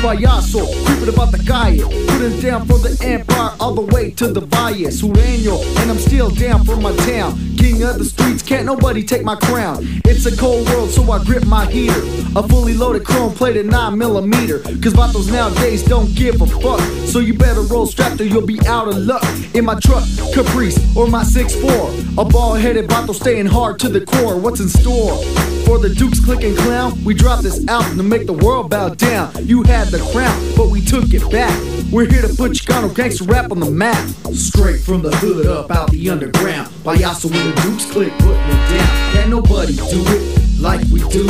payaso, creeping about the calle. Putting down for the empire all the way to the valle. Sureño, and I'm still down for my town. King of the streets, can't nobody take my crown. It's a cold world, so I grip my heater. A fully loaded chrome plated 9 millimeter. Cause vatos nowadays don't give a fuck. So you better roll strapped or you'll be out of luck. In my truck, Caprice, or my 6'4. A bald headed vato staying hard to the core. What's in store? For the Dukes clicking clown, we dropped this album to make the world bow down. You had the crown, but we took it back. We're here to put Chicano gangster rap on the map. Straight from the hood up out the underground. Payaso when the Dukes click, putting it down. Can't nobody do it like we do.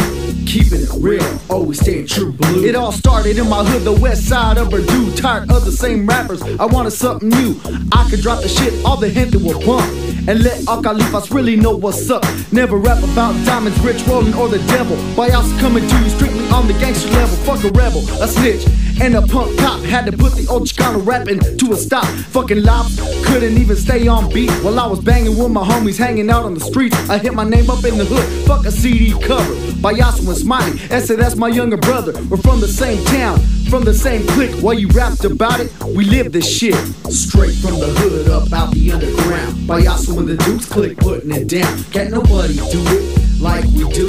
Keeping it real, always staying true blue. It all started in my hood, the west side of Purdue. Tired of the same rappers, I wanted something new. I could drop the shit, all the gente will bump. And let Alcalifas really know what's up. Never rap about diamonds, rich rolling, or the devil. Payaso coming to you strictly on the gangster level. Fuck a rebel, a snitch, and a punk cop. Had to put the old Chicano rapping to a stop. Fucking lop, couldn't even stay on beat while I was banging with my homies hanging out on the streets. I hit my name up in the hood, fuck a CD cover. Payaso and Smiley, and said that's my younger brother. We're from the same town, from the same clique. While you rapped about it, we live this shit. Straight from the hood up out the underground. Payaso and the Dukes click putting it down. Can't nobody do it like we do.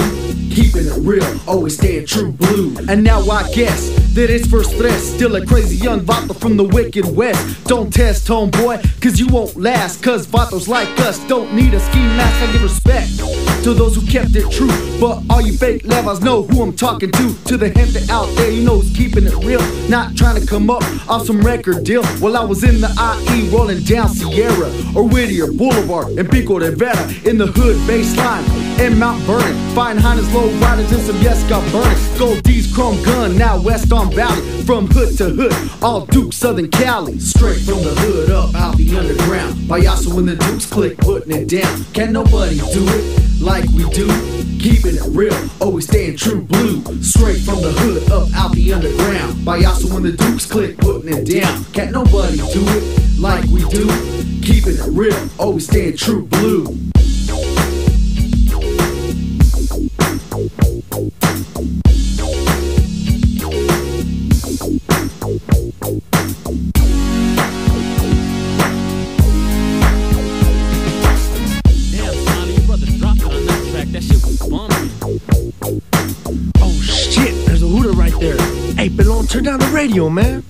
Keeping it real, always staying true blue. And now I guess that it's for stress. Still a crazy young vato from the wicked west. Don't test, homeboy, cause you won't last. Cause vatos like us don't need a ski mask. I give respect to those who kept it true. But all you fake levels know who I'm talking to. To the gente out there, you know who's keeping it real. Not trying to come up off some record deal. While I was in the IE rolling down Sierra or Whittier Boulevard and Pico Rivera in the hood baseline in Mount Vernon. Fine Highness, low riders, and some yes got burning. Gold D's chrome gun, now West on Valley. From hood to hood, all Duke, Southern Cali. Straight from the hood up out the underground. Payaso when the Dukes click, putting it down. Can't nobody do it like we do. Keeping it real, always staying true blue. Straight from the hood up out the underground. By Payaso when the Dukes click, putting it down. Can't nobody do it like we do. Keeping it real, always staying true blue. Oh shit, there's a hooter right there. Hey, Pelon, turn down the radio, man.